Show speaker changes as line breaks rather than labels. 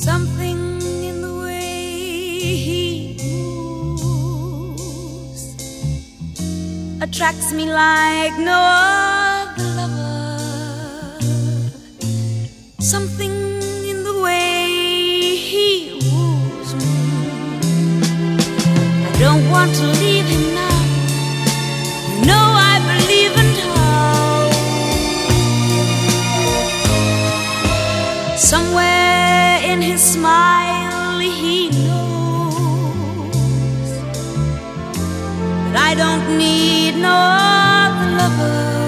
Something in the way he moves attracts me like no other lover. Something in the way he woos me. I don't want to leave him now. No, I believe in how. Somewhere in his smile he knows that I don't need no other lover.